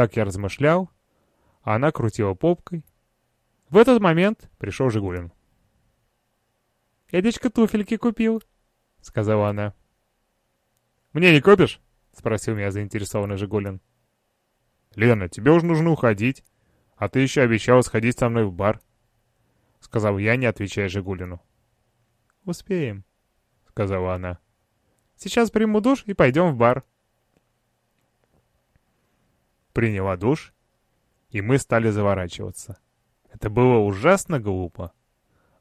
Так я размышлял, а она крутила попкой. В этот момент пришел Жигулин. «Эдичка туфельки купил», — сказала она. «Мне не купишь?» — спросил меня заинтересованный Жигулин. «Лена, тебе уже нужно уходить, а ты еще обещала сходить со мной в бар», — сказал я, не отвечая Жигулину. «Успеем», — сказала она. «Сейчас приму душ и пойдем в бар». Приняла душ, и мы стали заворачиваться. Это было ужасно глупо.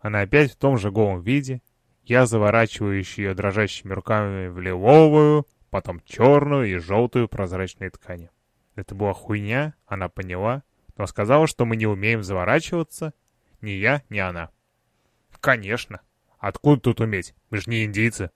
Она опять в том же голом виде, я заворачивающий ее дрожащими руками в лиловую, потом черную и желтую прозрачные ткани. Это была хуйня, она поняла, но сказала, что мы не умеем заворачиваться, ни я, ни она. Конечно. Откуда тут уметь? Мы же не индийцы.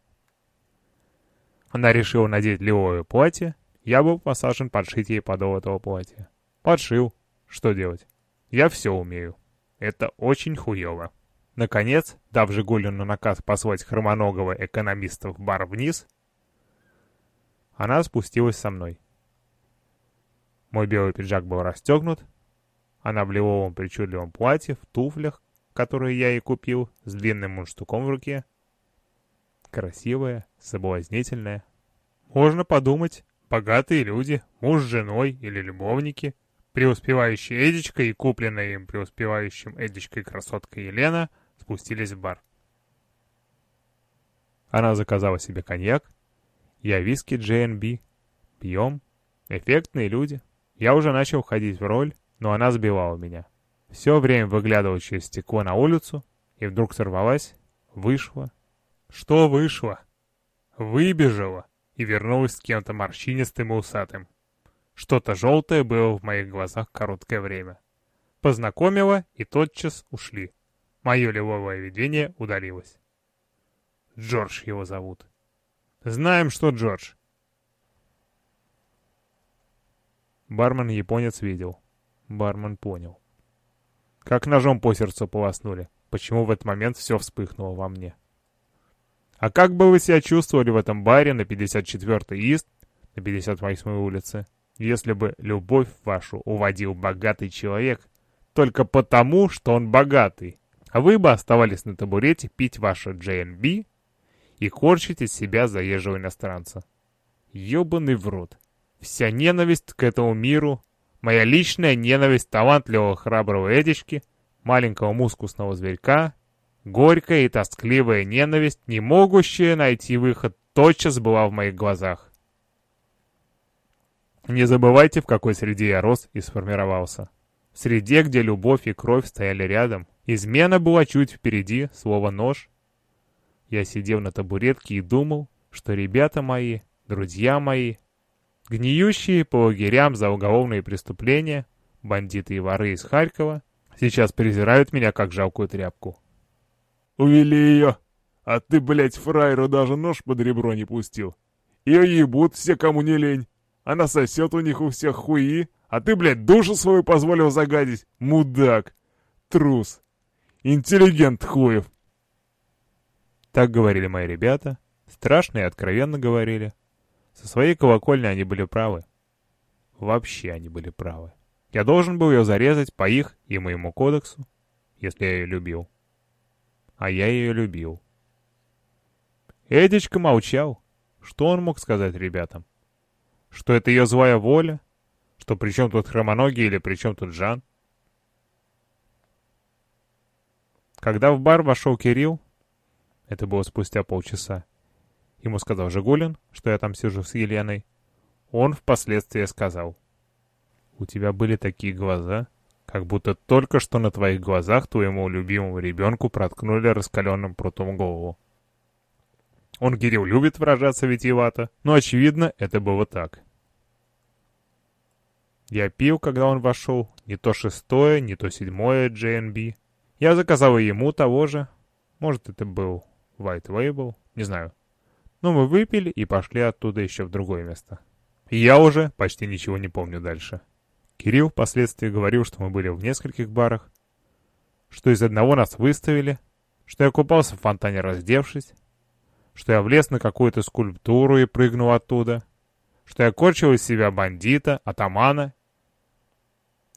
Она решила надеть лиловое платье, я был посажен подшить ей подол этого платья. Подшил. Что делать? Я все умею. Это очень хуево. Наконец, дав Жигулину наказ послать хромоногого экономиста в бар вниз, она спустилась со мной. Мой белый пиджак был расстегнут, она в лиловом причудливом платье, в туфлях, которые я ей купил, с длинным мундштуком в руке. Красивая, соблазнительная. Можно подумать, богатые люди, муж с женой или любовники, преуспевающая Эдичка и купленная им преуспевающим Эдичкой красотка Елена — спустились в бар. Она заказала себе коньяк. Я виски J&B. Пьем. Эффектные люди. Я уже начал входить в роль, но она сбивала меня. Все время выглядывала через стекло на улицу, и вдруг сорвалась, вышла. Что вышло? Выбежала и вернулась с кем-то морщинистым и усатым. Что-то желтое было в моих глазах короткое время. Познакомила и тотчас ушли. Мое левое видение удалилось. Джордж его зовут. Знаем, что Джордж. Бармен-японец видел. Бармен понял. Как ножом по сердцу полоснули. Почему в этот момент все вспыхнуло во мне? А как бы вы себя чувствовали в этом баре на 54-й Ист, на 58-й улице, если бы любовь вашу уводил богатый человек только потому, что он богатый? А вы бы оставались на табурете пить ваше J&B и корчить из себя заезжего иностранца. Ёбаный в рот. Вся ненависть к этому миру, моя личная ненависть талантливого храброго Эдички, маленького мускусного зверька, горькая и тоскливая ненависть, не могущая найти выход, тотчас была в моих глазах. Не забывайте, в какой среде я рос и сформировался. В среде, где любовь и кровь стояли рядом, Измена была чуть впереди, слово «нож». Я сидел на табуретке и думал, что ребята мои, друзья мои, гниющие по лагерям за уголовные преступления, бандиты и воры из Харькова, сейчас презирают меня как жалкую тряпку. «Увели ее! А ты, блядь, фраеру даже нож под ребро не пустил! Ее ебут все, кому не лень! Она сосет у них у всех хуи, а ты, блядь, душу свою позволил загадить! Мудак! Трус!» Интеллигент хуев!» Так говорили мои ребята, страшно и откровенно говорили. Со своей колокольни они были правы. Вообще они были правы. Я должен был ее зарезать по их и моему кодексу, если я ее любил. А я ее любил. Эдичка молчал. Что он мог сказать ребятам? Что это ее злая воля? Что при чем тут хромоногий или при чем тут Жан? Когда в бар вошел Кирилл, это было спустя полчаса, ему сказал Жигулин, что я там сижу с Еленой, он впоследствии сказал, «У тебя были такие глаза, как будто только что на твоих глазах твоему любимому ребенку проткнули раскаленным прутом голову». Он, Кирилл, любит выражаться витиевато, но, очевидно, это было так. Я пил, когда он вошел, не то шестое, не то седьмое JNB. Я заказал ему того же. Может, это был White Label, не знаю. Но мы выпили и пошли оттуда еще в другое место. Я уже почти ничего не помню дальше. Кирилл впоследствии говорил, что мы были в нескольких барах, что из одного нас выставили, что я купался в фонтане раздевшись, что я влез на какую-то скульптуру и прыгнул оттуда, что я корчил из себя бандита, атамана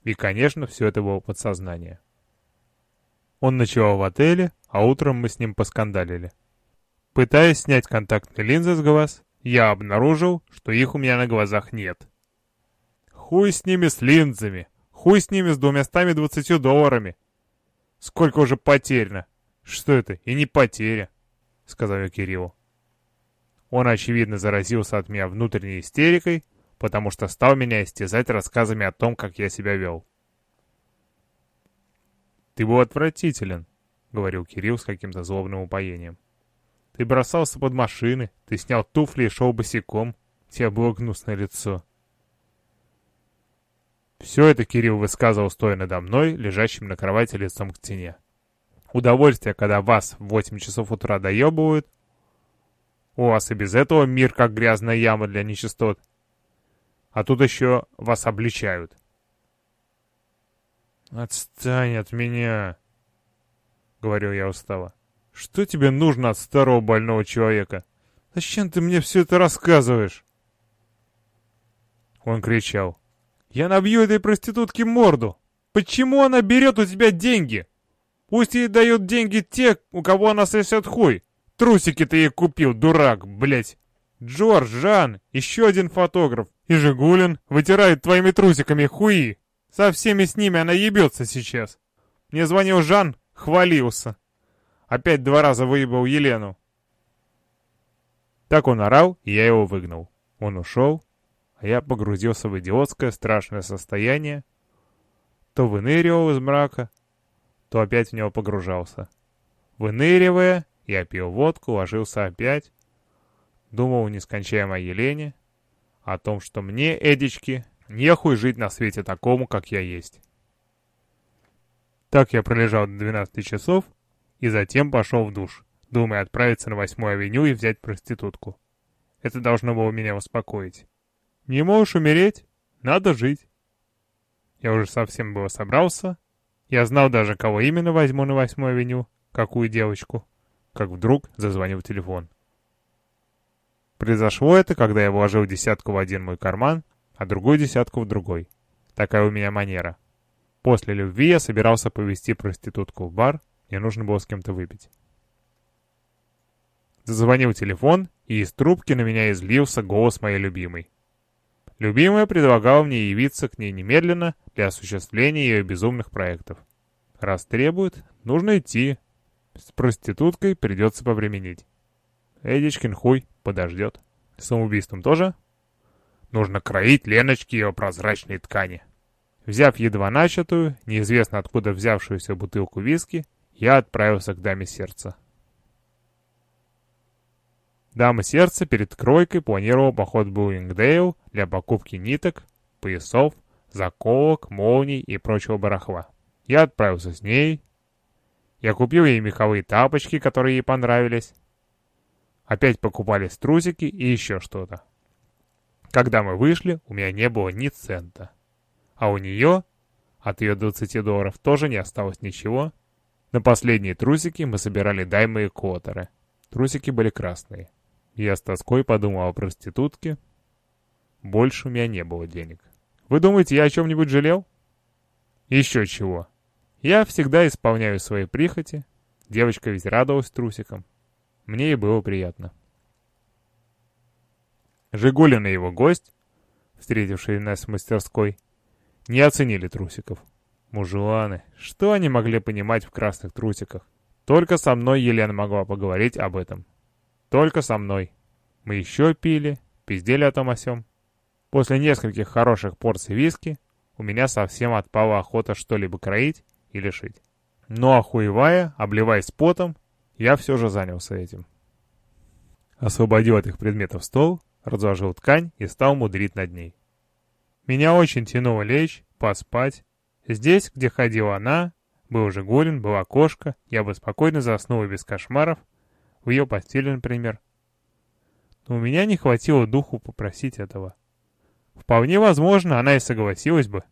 И, конечно, все это было подсознание. Он ночевал в отеле, а утром мы с ним поскандалили. Пытаясь снять контактные линзы с глаз, я обнаружил, что их у меня на глазах нет. Хуй с ними с линзами, хуй с ними с двумястами двадцатью долларами. Сколько уже потеряно. Что это? И не потеря, сказал я Кириллу. Он, очевидно, заразился от меня внутренней истерикой, потому что стал меня истязать рассказами о том, как я себя вел. «Ты был отвратителен», — говорил Кирилл с каким-то злобным упоением. «Ты бросался под машины, ты снял туфли и шел босиком. У тебя было гнусное лицо». Все это Кирилл высказывал, стоя надо мной, лежащим на кровати лицом к стене. Удовольствие, когда вас в 8 часов утра доебывают. У вас и без этого мир как грязная яма для нечистот. А тут еще вас обличают. «Отстань от меня!» — говорил я устало. «Что тебе нужно от старого больного человека? Зачем ты мне все это рассказываешь?» Он кричал. «Я набью этой проститутке морду! Почему она берет у тебя деньги? Пусть ей дают деньги те, у кого она сосет хуй! Трусики ты ей купил, дурак, блять! Джордж, Жан, еще один фотограф и Жигулин вытирает твоими трусиками хуи! Со всеми с ними она ебется сейчас! Мне звонил Жан, хвалился. Опять два раза выебал Елену. Так он орал, я его выгнал. Он ушел, я погрузился в идиотское страшное состояние, то выныривал из мрака, то опять в него погружался. Выныривая, я пил водку, ложился опять, думал о Елене, о том, что мне, Эдички, нехуй жить на свете такому, как я есть. Так я пролежал до 12 часов и затем пошел в душ, думая отправиться на 8 авеню и взять проститутку. Это должно было меня успокоить. Не можешь умереть? Надо жить. Я уже совсем было собрался. Я знал даже, кого именно возьму на восьмой авеню, какую девочку. Как вдруг зазвонил телефон. Произошло это, когда я вложил десятку в один мой карман, а другую десятку в другой. Такая у меня манера. После любви я собирался повезти проститутку в бар, мне нужно было с кем-то выпить. Зазвонил телефон, и из трубки на меня излился голос моей любимой. Любимая предлагала мне явиться к ней немедленно для осуществления ее безумных проектов. Раз требует, нужно идти. С проституткой придется повременить. Эдичкин хуй подождет. С самоубийством тоже? Нужно кроить Леночки ее прозрачной ткани. Взяв едва начатую, неизвестно откуда взявшуюся бутылку виски, я отправился к даме сердца. Дама сердца перед кройкой планировала поход в Блуингдейл для покупки ниток, поясов, заколок, молний и прочего барахла. Я отправился с ней. Я купил ей меховые тапочки, которые ей понравились. Опять покупались трусики и еще что-то. Когда мы вышли, у меня не было ни цента. А у нее, от ее 20 долларов, тоже не осталось ничего. На последние трусики мы собирали даймы и котеры. Трусики были красные. Я с тоской подумал о проститутке. Больше у меня не было денег. Вы думаете, я о чем-нибудь жалел? Еще чего. Я всегда исполняю свои прихоти. Девочка ведь радовалась трусикам. Мне и было приятно. Жигулин и его гость, встретившие нас в мастерской, не оценили трусиков. Мужуаны, что они могли понимать в красных трусиках? Только со мной Елена могла поговорить об этом. Только со мной. Мы еще пили, пиздели о том о сём. После нескольких хороших порций виски у меня совсем отпала охота что-либо кроить или шить. Но охуевая, обливаясь потом, я все же занялся этим. Освободил от их предметов стол, разложил ткань и стал мудрить над ней. Меня очень тянуло лечь, поспать. Здесь, где ходила она, был Жигулин, была кошка, я бы спокойно заснул без кошмаров, в ее постели, например. Но у меня не хватило духу попросить этого. Вполне возможно, она и согласилась бы.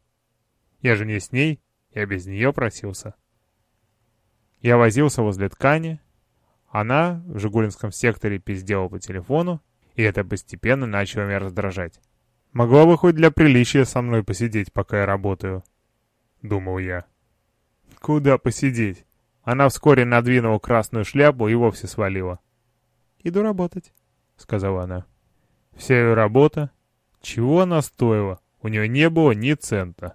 Я же не с ней, я без нее просился. Я возился возле ткани. Она в Жигулинском секторе пиздела по телефону, и это постепенно начало меня раздражать. Могла бы хоть для приличия со мной посидеть, пока я работаю. думал я. Куда посидеть? Она вскоре надвинула красную шляпу и вовсе свалила. «Иду работать», — сказала она. Вся ее работа, чего она стоила, у нее не было ни цента.